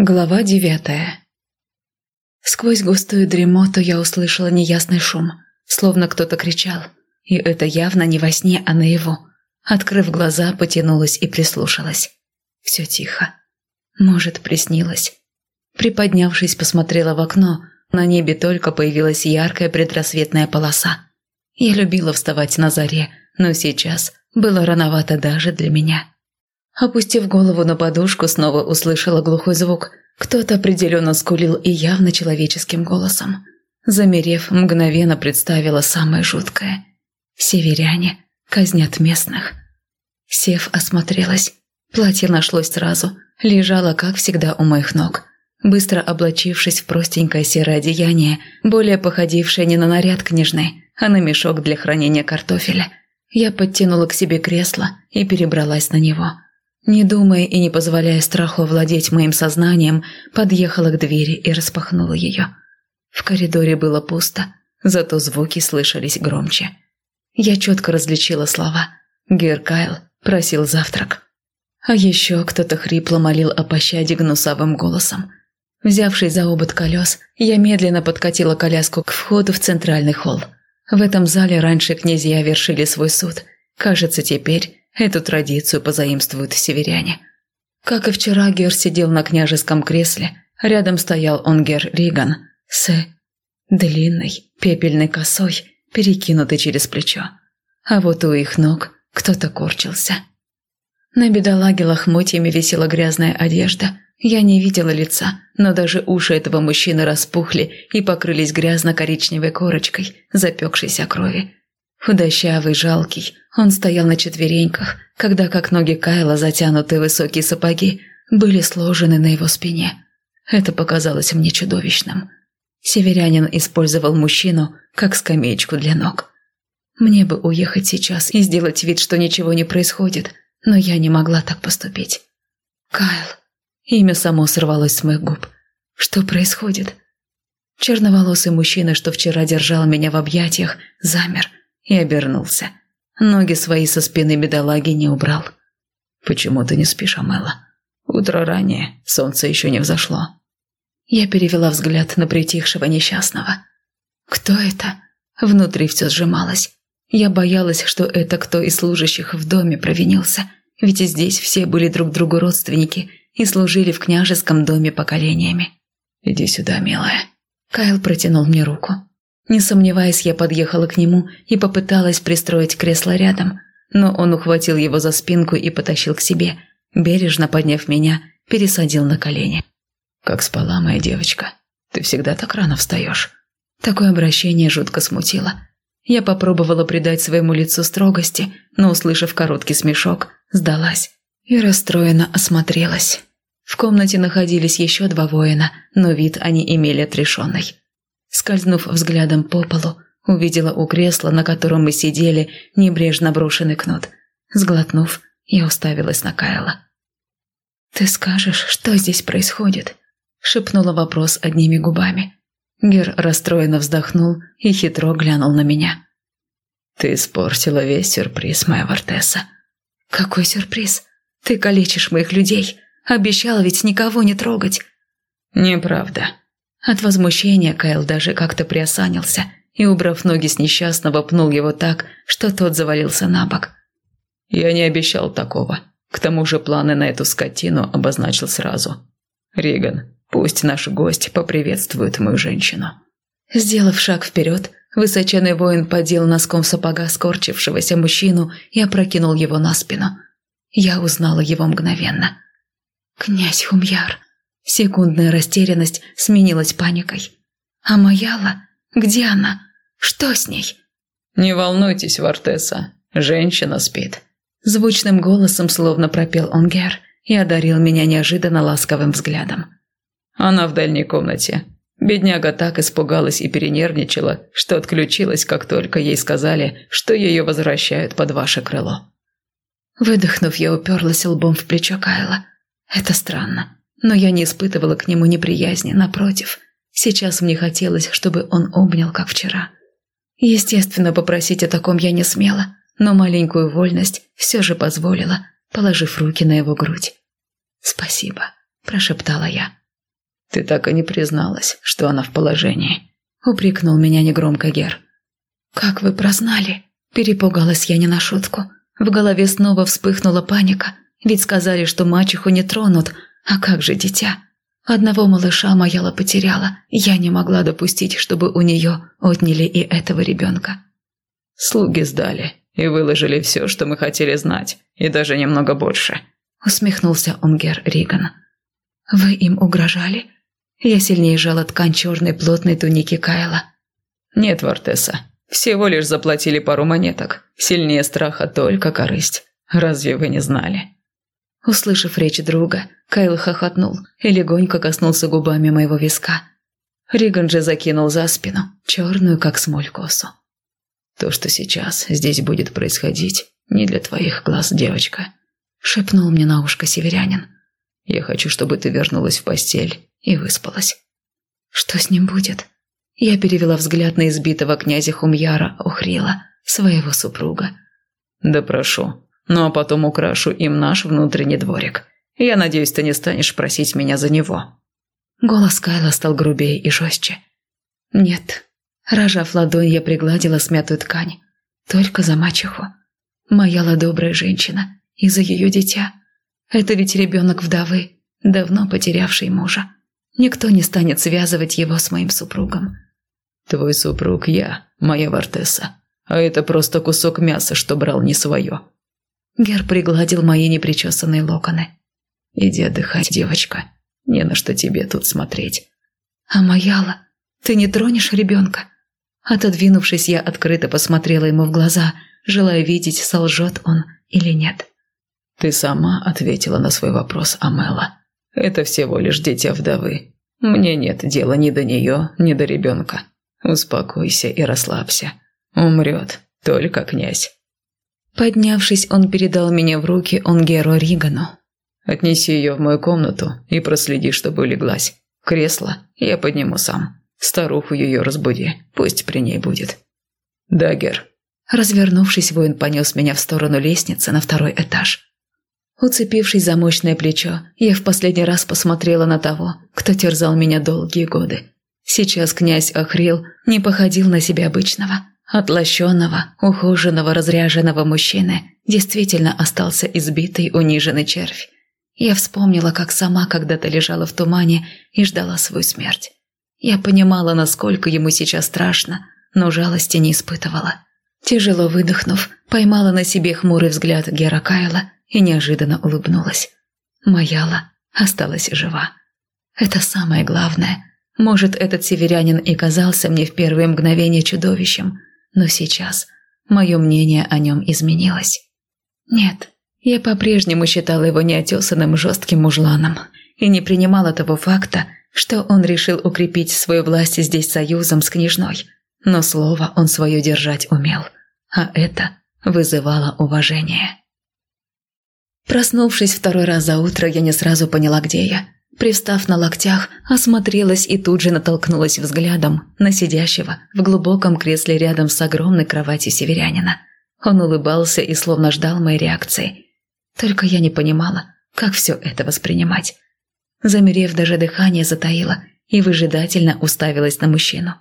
Глава девятая Сквозь густую дремоту я услышала неясный шум, словно кто-то кричал. И это явно не во сне, а наяву. Открыв глаза, потянулась и прислушалась. Все тихо. Может, приснилось. Приподнявшись, посмотрела в окно. На небе только появилась яркая предрассветная полоса. Я любила вставать на заре, но сейчас было рановато даже для меня. Опустив голову на подушку, снова услышала глухой звук. Кто-то определенно скулил и явно человеческим голосом. Замерев, мгновенно представила самое жуткое. Северяне казнят местных. Сев осмотрелась. Платье нашлось сразу. Лежало, как всегда, у моих ног. Быстро облачившись в простенькое серое одеяние, более походившее не на наряд княжны, а на мешок для хранения картофеля, я подтянула к себе кресло и перебралась на него – не думая и не позволяя страху овладеть моим сознанием, подъехала к двери и распахнула ее. В коридоре было пусто, зато звуки слышались громче. Я четко различила слова. Гер Кайл просил завтрак. А еще кто-то хрипло молил о пощаде гнусавым голосом. Взявшись за обод колес, я медленно подкатила коляску к входу в центральный холл. В этом зале раньше князья вершили свой суд. Кажется, теперь Эту традицию позаимствуют северяне. Как и вчера, Гер сидел на княжеском кресле. Рядом стоял он Гер Риган с длинной пепельной косой, перекинутой через плечо. А вот у их ног кто-то корчился. На бедолаге лохмотьями висела грязная одежда. Я не видела лица, но даже уши этого мужчины распухли и покрылись грязно-коричневой корочкой, запекшейся крови. Худощавый, жалкий, он стоял на четвереньках, когда как ноги Кайла, затянутые высокие сапоги, были сложены на его спине. Это показалось мне чудовищным. Северянин использовал мужчину как скамеечку для ног. Мне бы уехать сейчас и сделать вид, что ничего не происходит, но я не могла так поступить. Кайл. Имя само сорвалось с моих губ. Что происходит? Черноволосый мужчина, что вчера держал меня в объятиях, замер – и обернулся. Ноги свои со спины бедолаги не убрал. «Почему ты не спишь, Амела? Утро ранее, солнце еще не взошло». Я перевела взгляд на притихшего несчастного. «Кто это?» Внутри все сжималось. Я боялась, что это кто из служащих в доме провинился, ведь здесь все были друг другу родственники и служили в княжеском доме поколениями. «Иди сюда, милая». Кайл протянул мне руку. Не сомневаясь, я подъехала к нему и попыталась пристроить кресло рядом, но он ухватил его за спинку и потащил к себе, бережно подняв меня, пересадил на колени. «Как спала моя девочка? Ты всегда так рано встаешь?» Такое обращение жутко смутило. Я попробовала придать своему лицу строгости, но, услышав короткий смешок, сдалась и расстроенно осмотрелась. В комнате находились еще два воина, но вид они имели отрешенный. Скользнув взглядом по полу, увидела у кресла, на котором мы сидели, небрежно брошенный кнут. Сглотнув, я уставилась на Кайла. «Ты скажешь, что здесь происходит?» – шепнула вопрос одними губами. Гер расстроенно вздохнул и хитро глянул на меня. «Ты испортила весь сюрприз, моя Вартеса». «Какой сюрприз? Ты калечишь моих людей. Обещала ведь никого не трогать». «Неправда», от возмущения Кайл даже как-то приосанился и, убрав ноги с несчастного, пнул его так, что тот завалился на бок. «Я не обещал такого. К тому же планы на эту скотину обозначил сразу. Риган, пусть наш гость поприветствует мою женщину». Сделав шаг вперед, высоченный воин подел носком сапога скорчившегося мужчину и опрокинул его на спину. Я узнала его мгновенно. «Князь Хумьяр», Секундная растерянность сменилась паникой. «А Маяла? Где она? Что с ней?» «Не волнуйтесь, Вартеса, женщина спит». Звучным голосом словно пропел Онгер и одарил меня неожиданно ласковым взглядом. «Она в дальней комнате. Бедняга так испугалась и перенервничала, что отключилась, как только ей сказали, что ее возвращают под ваше крыло». Выдохнув, я уперлась лбом в плечо Кайла. «Это странно. Но я не испытывала к нему неприязни, напротив. Сейчас мне хотелось, чтобы он обнял, как вчера. Естественно, попросить о таком я не смела, но маленькую вольность все же позволила, положив руки на его грудь. «Спасибо», – прошептала я. Ты так и не призналась, что она в положении. Упрекнул меня негромко Гер. «Как вы прознали?» Перепугалась я не на шутку. В голове снова вспыхнула паника, ведь сказали, что мачеху не тронут, а как же дитя? Одного малыша Маяла потеряла, я не могла допустить, чтобы у нее отняли и этого ребенка. «Слуги сдали и выложили все, что мы хотели знать, и даже немного больше», усмехнулся Унгер Риган. «Вы им угрожали?» Я сильнее сжала ткань черной плотной туники Кайла. «Нет, Вартеса, всего лишь заплатили пару монеток. Сильнее страха только корысть. Разве вы не знали?» Услышав речь друга, Кайл хохотнул и легонько коснулся губами моего виска. Риган же закинул за спину, черную, как смоль, косу. «То, что сейчас здесь будет происходить, не для твоих глаз, девочка», — шепнул мне на ушко северянин. «Я хочу, чтобы ты вернулась в постель и выспалась». «Что с ним будет?» Я перевела взгляд на избитого князя Хумьяра Охрила, своего супруга. «Да прошу, ну а потом украшу им наш внутренний дворик. Я надеюсь, ты не станешь просить меня за него». Голос Кайла стал грубее и жестче. «Нет». Рожав ладонь, я пригладила смятую ткань. Только за мачеху. Моя добрая женщина. И за ее дитя. Это ведь ребенок вдовы, давно потерявший мужа. Никто не станет связывать его с моим супругом. «Твой супруг я, моя Вартеса. А это просто кусок мяса, что брал не свое. Гер пригладил мои непричесанные локоны. «Иди отдыхать, девочка. Не на что тебе тут смотреть». «А Маяла, ты не тронешь ребенка?» Отодвинувшись, я открыто посмотрела ему в глаза, желая видеть, солжет он или нет. «Ты сама ответила на свой вопрос, Амела. Это всего лишь дитя вдовы. Мне нет дела ни до нее, ни до ребенка. Успокойся и расслабься. Умрет только князь». Поднявшись, он передал меня в руки Онгеру Ригану. «Отнеси ее в мою комнату и проследи, чтобы улеглась. Кресло я подниму сам. Старуху ее разбуди, пусть при ней будет». «Дагер». Развернувшись, воин понес меня в сторону лестницы на второй этаж. Уцепившись за мощное плечо, я в последний раз посмотрела на того, кто терзал меня долгие годы. Сейчас князь Ахрил не походил на себя обычного. Отлощенного, ухоженного, разряженного мужчины действительно остался избитый, униженный червь. Я вспомнила, как сама когда-то лежала в тумане и ждала свою смерть. Я понимала, насколько ему сейчас страшно, но жалости не испытывала. Тяжело выдохнув, поймала на себе хмурый взгляд Гера Кайла и неожиданно улыбнулась. Маяла осталась жива. Это самое главное. Может, этот северянин и казался мне в первые мгновения чудовищем – но сейчас мое мнение о нем изменилось. Нет, я по-прежнему считала его неотесанным жестким мужланом и не принимала того факта, что он решил укрепить свою власть здесь союзом с княжной. Но слово он свое держать умел, а это вызывало уважение. Проснувшись второй раз за утро, я не сразу поняла, где я. Пристав на локтях, осмотрелась и тут же натолкнулась взглядом на сидящего в глубоком кресле рядом с огромной кроватью северянина. Он улыбался и словно ждал моей реакции. Только я не понимала, как все это воспринимать. Замерев, даже дыхание затаило и выжидательно уставилась на мужчину.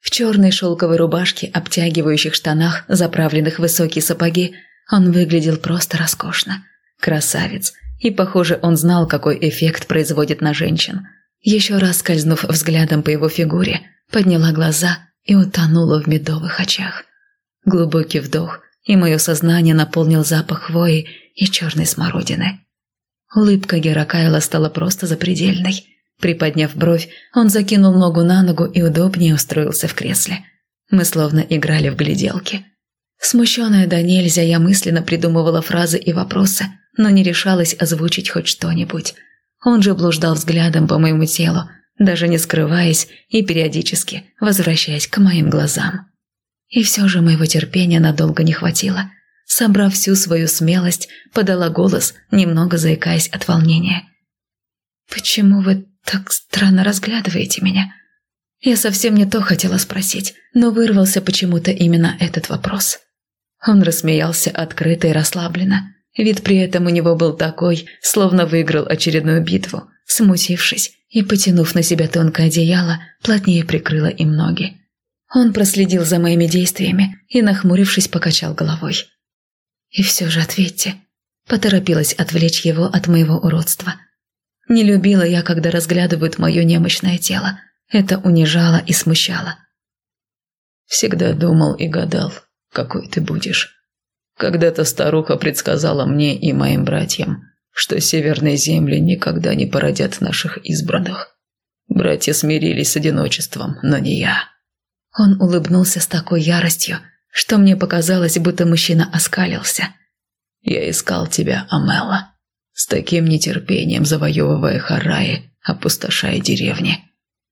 В черной шелковой рубашке, обтягивающих штанах, заправленных в высокие сапоги, он выглядел просто роскошно. Красавец – и, похоже, он знал, какой эффект производит на женщин. Еще раз скользнув взглядом по его фигуре, подняла глаза и утонула в медовых очах. Глубокий вдох, и мое сознание наполнил запах хвои и черной смородины. Улыбка Геракайла стала просто запредельной. Приподняв бровь, он закинул ногу на ногу и удобнее устроился в кресле. Мы словно играли в гляделки. Смущенная до нельзя, я мысленно придумывала фразы и вопросы – но не решалась озвучить хоть что-нибудь. Он же блуждал взглядом по моему телу, даже не скрываясь и периодически возвращаясь к моим глазам. И все же моего терпения надолго не хватило. Собрав всю свою смелость, подала голос, немного заикаясь от волнения. «Почему вы так странно разглядываете меня?» Я совсем не то хотела спросить, но вырвался почему-то именно этот вопрос. Он рассмеялся открыто и расслабленно. Вид при этом у него был такой, словно выиграл очередную битву. Смутившись, и, потянув на себя тонкое одеяло, плотнее прикрыла им ноги. Он проследил за моими действиями и, нахмурившись, покачал головой. «И все же ответьте». Поторопилась отвлечь его от моего уродства. Не любила я, когда разглядывают мое немощное тело. Это унижало и смущало. Всегда думал и гадал, какой ты будешь. Когда-то старуха предсказала мне и моим братьям, что северные земли никогда не породят наших избранных. Братья смирились с одиночеством, но не я. Он улыбнулся с такой яростью, что мне показалось, будто мужчина оскалился. «Я искал тебя, Амела, с таким нетерпением завоевывая Хараи, опустошая деревни.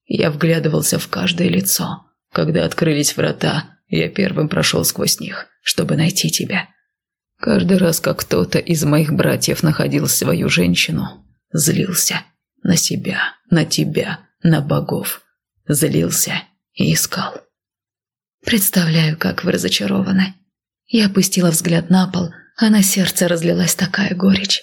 Я вглядывался в каждое лицо. Когда открылись врата, я первым прошел сквозь них, чтобы найти тебя. Каждый раз, как кто-то из моих братьев находил свою женщину, злился на себя, на тебя, на богов. Злился и искал. Представляю, как вы разочарованы. Я опустила взгляд на пол, а на сердце разлилась такая горечь.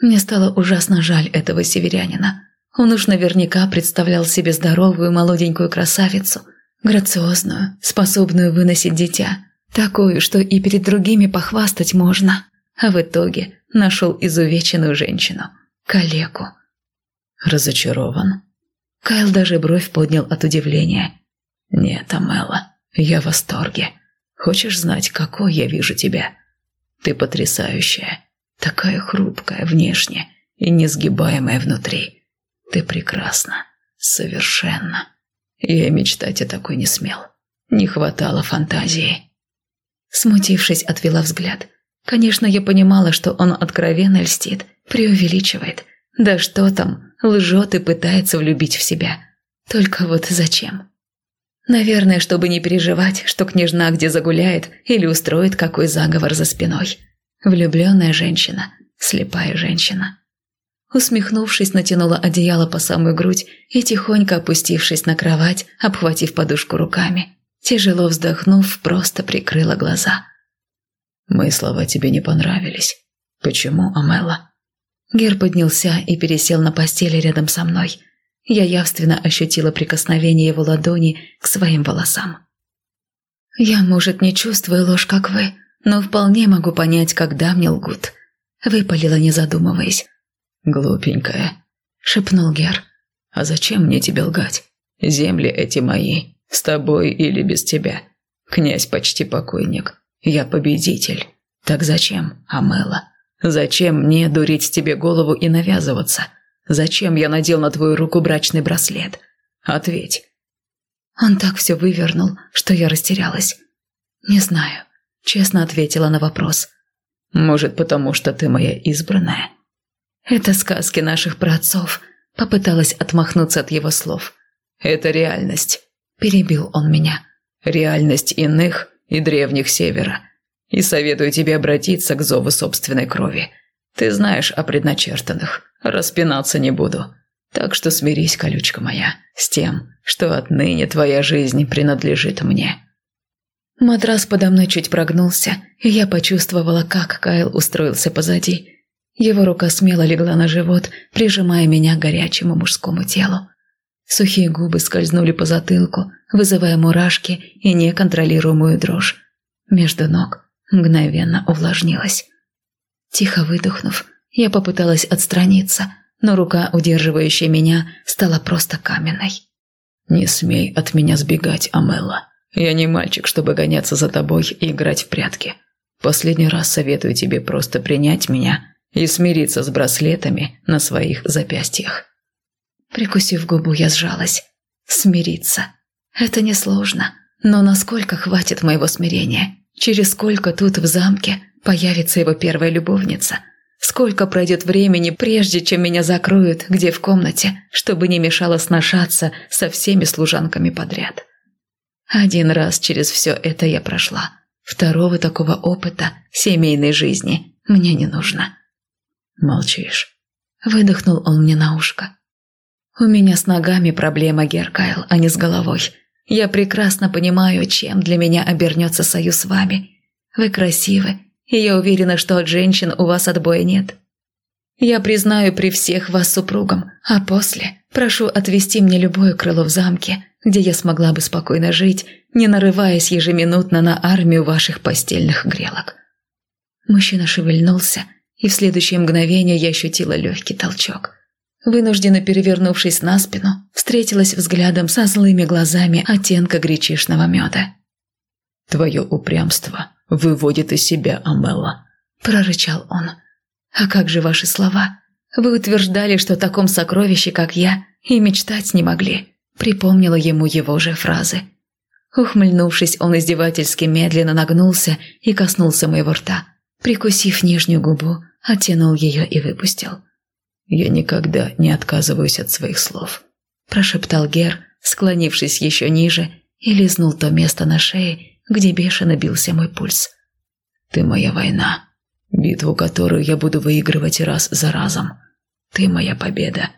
Мне стало ужасно жаль этого северянина. Он уж наверняка представлял себе здоровую молоденькую красавицу, грациозную, способную выносить дитя, такую, что и перед другими похвастать можно, а в итоге нашел изувеченную женщину, калеку. Разочарован. Кайл даже бровь поднял от удивления. «Нет, Амела, я в восторге. Хочешь знать, какой я вижу тебя? Ты потрясающая, такая хрупкая внешне и несгибаемая внутри. Ты прекрасна, совершенно. Я мечтать о такой не смел. Не хватало фантазии». Смутившись, отвела взгляд. Конечно, я понимала, что он откровенно льстит, преувеличивает. Да что там, лжет и пытается влюбить в себя. Только вот зачем? Наверное, чтобы не переживать, что княжна где загуляет или устроит какой заговор за спиной. Влюбленная женщина, слепая женщина. Усмехнувшись, натянула одеяло по самую грудь и, тихонько опустившись на кровать, обхватив подушку руками, тяжело вздохнув, просто прикрыла глаза. «Мои слова тебе не понравились. Почему, Амела?» Гер поднялся и пересел на постели рядом со мной – я явственно ощутила прикосновение его ладони к своим волосам. «Я, может, не чувствую ложь, как вы, но вполне могу понять, когда мне лгут», — выпалила, не задумываясь. «Глупенькая», — шепнул Гер. «А зачем мне тебе лгать? Земли эти мои, с тобой или без тебя. Князь почти покойник, я победитель. Так зачем, Амела? Зачем мне дурить тебе голову и навязываться?» Зачем я надел на твою руку брачный браслет? Ответь». Он так все вывернул, что я растерялась. «Не знаю», — честно ответила на вопрос. «Может, потому что ты моя избранная?» «Это сказки наших праотцов», — попыталась отмахнуться от его слов. «Это реальность», — перебил он меня. «Реальность иных и древних севера. И советую тебе обратиться к зову собственной крови. Ты знаешь о предначертанных. Распинаться не буду. Так что смирись, колючка моя, с тем, что отныне твоя жизнь принадлежит мне». Матрас подо мной чуть прогнулся, и я почувствовала, как Кайл устроился позади. Его рука смело легла на живот, прижимая меня к горячему мужскому телу. Сухие губы скользнули по затылку, вызывая мурашки и неконтролируемую дрожь. Между ног мгновенно увлажнилась. Тихо выдохнув, я попыталась отстраниться, но рука, удерживающая меня, стала просто каменной. «Не смей от меня сбегать, Амелла. Я не мальчик, чтобы гоняться за тобой и играть в прятки. Последний раз советую тебе просто принять меня и смириться с браслетами на своих запястьях». Прикусив губу, я сжалась. «Смириться. Это несложно. Но насколько хватит моего смирения? Через сколько тут в замке появится его первая любовница?» Сколько пройдет времени, прежде чем меня закроют, где в комнате, чтобы не мешало сношаться со всеми служанками подряд. Один раз через все это я прошла. Второго такого опыта семейной жизни мне не нужно. Молчишь. Выдохнул он мне на ушко. У меня с ногами проблема, Геркайл, а не с головой. Я прекрасно понимаю, чем для меня обернется союз с вами. Вы красивы, и я уверена, что от женщин у вас отбоя нет». Я признаю при всех вас супругом, а после прошу отвести мне любое крыло в замке, где я смогла бы спокойно жить, не нарываясь ежеминутно на армию ваших постельных грелок». Мужчина шевельнулся, и в следующее мгновение я ощутила легкий толчок. Вынужденно перевернувшись на спину, встретилась взглядом со злыми глазами оттенка гречишного меда. «Твое упрямство выводит из себя Амела», – прорычал он. «А как же ваши слова? Вы утверждали, что о таком сокровище, как я, и мечтать не могли», – припомнила ему его же фразы. Ухмыльнувшись, он издевательски медленно нагнулся и коснулся моего рта. Прикусив нижнюю губу, оттянул ее и выпустил. «Я никогда не отказываюсь от своих слов», – прошептал Гер, склонившись еще ниже, и лизнул то место на шее, где бешено бился мой пульс. «Ты моя война, битву, которую я буду выигрывать раз за разом. Ты моя победа.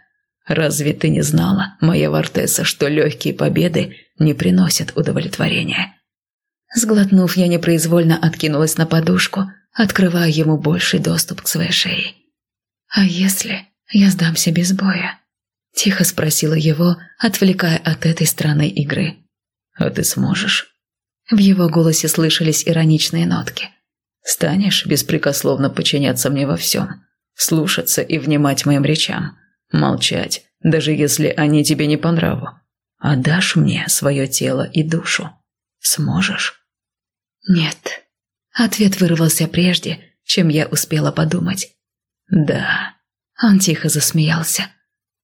Разве ты не знала, моя Вартеса, что легкие победы не приносят удовлетворения?» Сглотнув, я непроизвольно откинулась на подушку, открывая ему больший доступ к своей шее. «А если я сдамся без боя?» – тихо спросила его, отвлекая от этой странной игры. «А ты сможешь?» В его голосе слышались ироничные нотки. «Станешь беспрекословно подчиняться мне во всем, слушаться и внимать моим речам, молчать, даже если они тебе не по нраву. Отдашь мне свое тело и душу? Сможешь?» «Нет». Ответ вырвался прежде, чем я успела подумать. «Да». Он тихо засмеялся.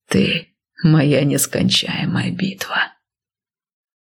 «Ты моя нескончаемая битва».